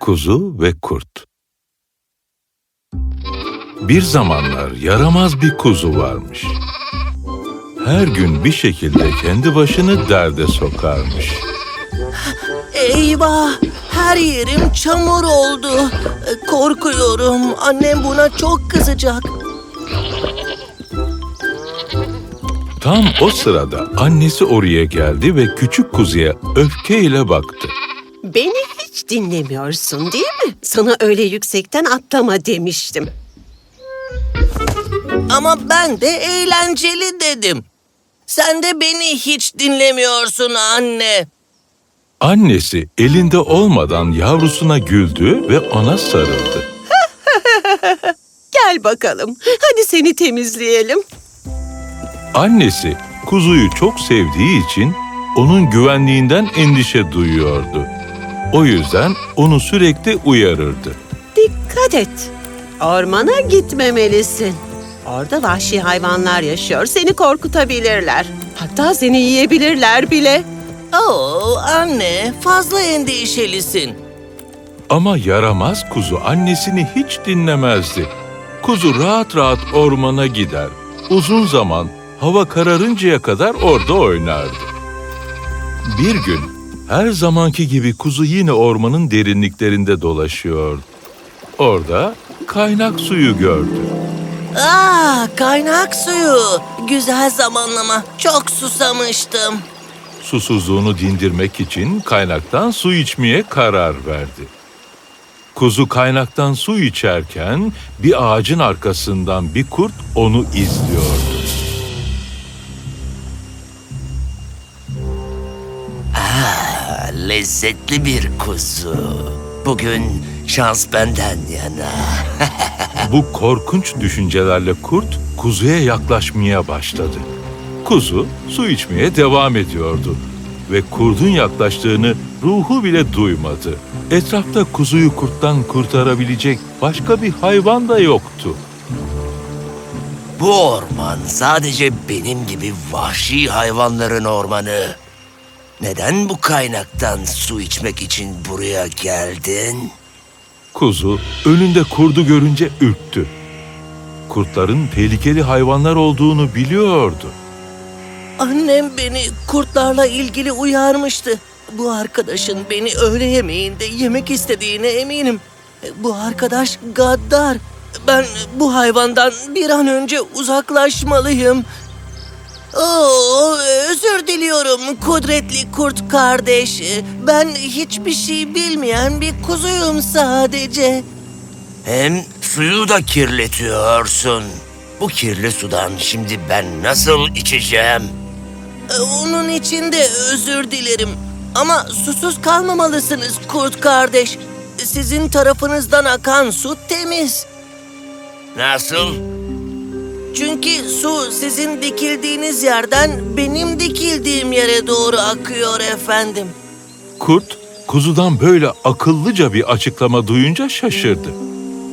Kuzu ve Kurt Bir zamanlar yaramaz bir kuzu varmış. Her gün bir şekilde kendi başını derde sokarmış. Eyvah! Her yerim çamur oldu. Korkuyorum. Annem buna çok kızacak. Tam o sırada annesi oraya geldi ve küçük kuzuya öfkeyle baktı. Beni hiç dinlemiyorsun değil mi? Sana öyle yüksekten atlama demiştim. Ama ben de eğlenceli dedim. Sen de beni hiç dinlemiyorsun anne. Annesi elinde olmadan yavrusuna güldü ve ona sarıldı. Gel bakalım. Hadi seni temizleyelim. Annesi kuzuyu çok sevdiği için onun güvenliğinden endişe duyuyordu. O yüzden onu sürekli uyarırdı. Dikkat et. Ormana gitmemelisin. Orada vahşi hayvanlar yaşıyor. Seni korkutabilirler. Hatta seni yiyebilirler bile. Oo anne fazla endişelisin. Ama yaramaz kuzu annesini hiç dinlemezdi. Kuzu rahat rahat ormana gider. Uzun zaman hava kararıncaya kadar orada oynardı. Bir gün her zamanki gibi kuzu yine ormanın derinliklerinde dolaşıyordu. Orada kaynak suyu gördü. Aa kaynak suyu. Güzel zamanlama. Çok susamıştım. Susuzluğunu dindirmek için kaynaktan su içmeye karar verdi. Kuzu kaynaktan su içerken bir ağacın arkasından bir kurt onu izliyordu. Lezzetli bir kuzu. Bugün şans benden yana. Bu korkunç düşüncelerle kurt kuzuya yaklaşmaya başladı. Kuzu su içmeye devam ediyordu ve kurdun yaklaştığını ruhu bile duymadı. Etrafta kuzuyu kurttan kurtarabilecek başka bir hayvan da yoktu. Bu orman sadece benim gibi vahşi hayvanların ormanı. Neden bu kaynaktan su içmek için buraya geldin? Kuzu önünde kurdu görünce ürktü. Kurtların tehlikeli hayvanlar olduğunu biliyordu. Annem beni kurtlarla ilgili uyarmıştı. Bu arkadaşın beni öğle yemeğinde yemek istediğine eminim. Bu arkadaş gaddar. Ben bu hayvandan bir an önce uzaklaşmalıyım. Oo, özür diliyorum kudretli kurt kardeş. Ben hiçbir şey bilmeyen bir kuzuyum sadece. Hem suyu da kirletiyorsun. Bu kirli sudan şimdi ben nasıl içeceğim? Ee, Onun için de özür dilerim. Ama susuz kalmamalısınız kurt kardeş. Sizin tarafınızdan akan su temiz. Nasıl? Çünkü su sizin dikildiğiniz yerden benim dikildiğim yere doğru akıyor efendim. Kurt, kuzudan böyle akıllıca bir açıklama duyunca şaşırdı.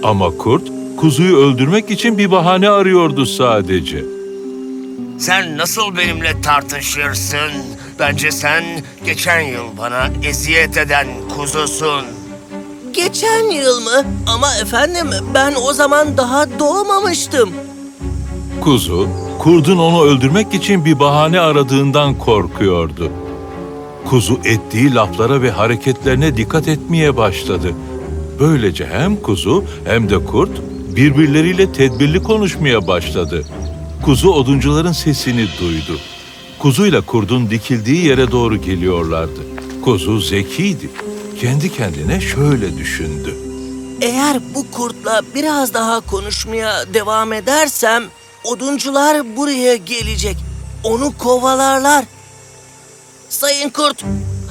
Ama kurt, kuzuyu öldürmek için bir bahane arıyordu sadece. Sen nasıl benimle tartışırsın? Bence sen geçen yıl bana eziyet eden kuzusun. Geçen yıl mı? Ama efendim ben o zaman daha doğmamıştım. Kuzu, kurdun onu öldürmek için bir bahane aradığından korkuyordu. Kuzu ettiği laflara ve hareketlerine dikkat etmeye başladı. Böylece hem kuzu hem de kurt birbirleriyle tedbirli konuşmaya başladı. Kuzu oduncuların sesini duydu. Kuzuyla kurdun dikildiği yere doğru geliyorlardı. Kuzu zekiydi. Kendi kendine şöyle düşündü. Eğer bu kurtla biraz daha konuşmaya devam edersem oduncular buraya gelecek. Onu kovalarlar. Sayın kurt,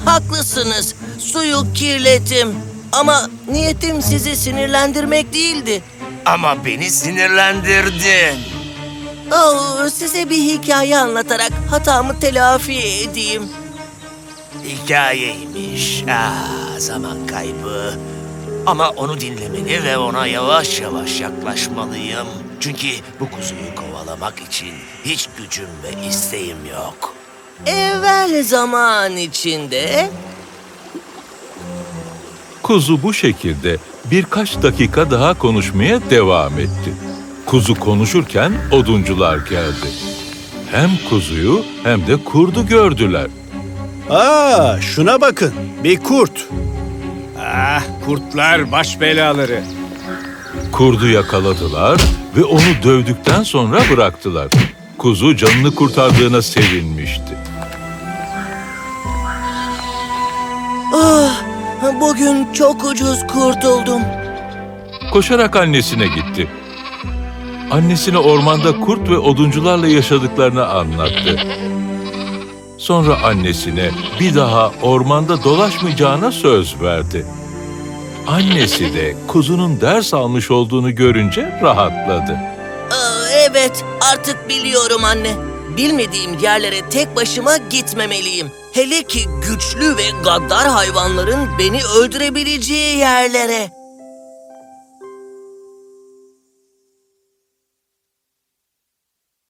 haklısınız. Suyu kirletim. Ama niyetim sizi sinirlendirmek değildi. Ama beni sinirlendirdin. Oh, size bir hikaye anlatarak hatamı telafi edeyim. Hikayeymiş. Ah, zaman kaybı. Ama onu dinlemeli ve ona yavaş yavaş yaklaşmalıyım. Çünkü bu kuzuyu kovalamak için hiç gücüm ve isteğim yok. evvel zaman içinde Kuzu bu şekilde birkaç dakika daha konuşmaya devam etti. Kuzu konuşurken oduncular geldi. Hem kuzuyu hem de kurdu gördüler. Aa, şuna bakın. Bir kurt. Ah, kurtlar baş belaları. Kurdu yakaladılar ve onu dövdükten sonra bıraktılar. Kuzu canını kurtardığına sevinmişti. Ah, bugün çok ucuz kurtuldum. Koşarak annesine gitti. Annesine ormanda kurt ve oduncularla yaşadıklarını anlattı. Sonra annesine bir daha ormanda dolaşmayacağına söz verdi. Annesi de kuzunun ders almış olduğunu görünce rahatladı. Evet, artık biliyorum anne. Bilmediğim yerlere tek başıma gitmemeliyim. Hele ki güçlü ve gaddar hayvanların beni öldürebileceği yerlere.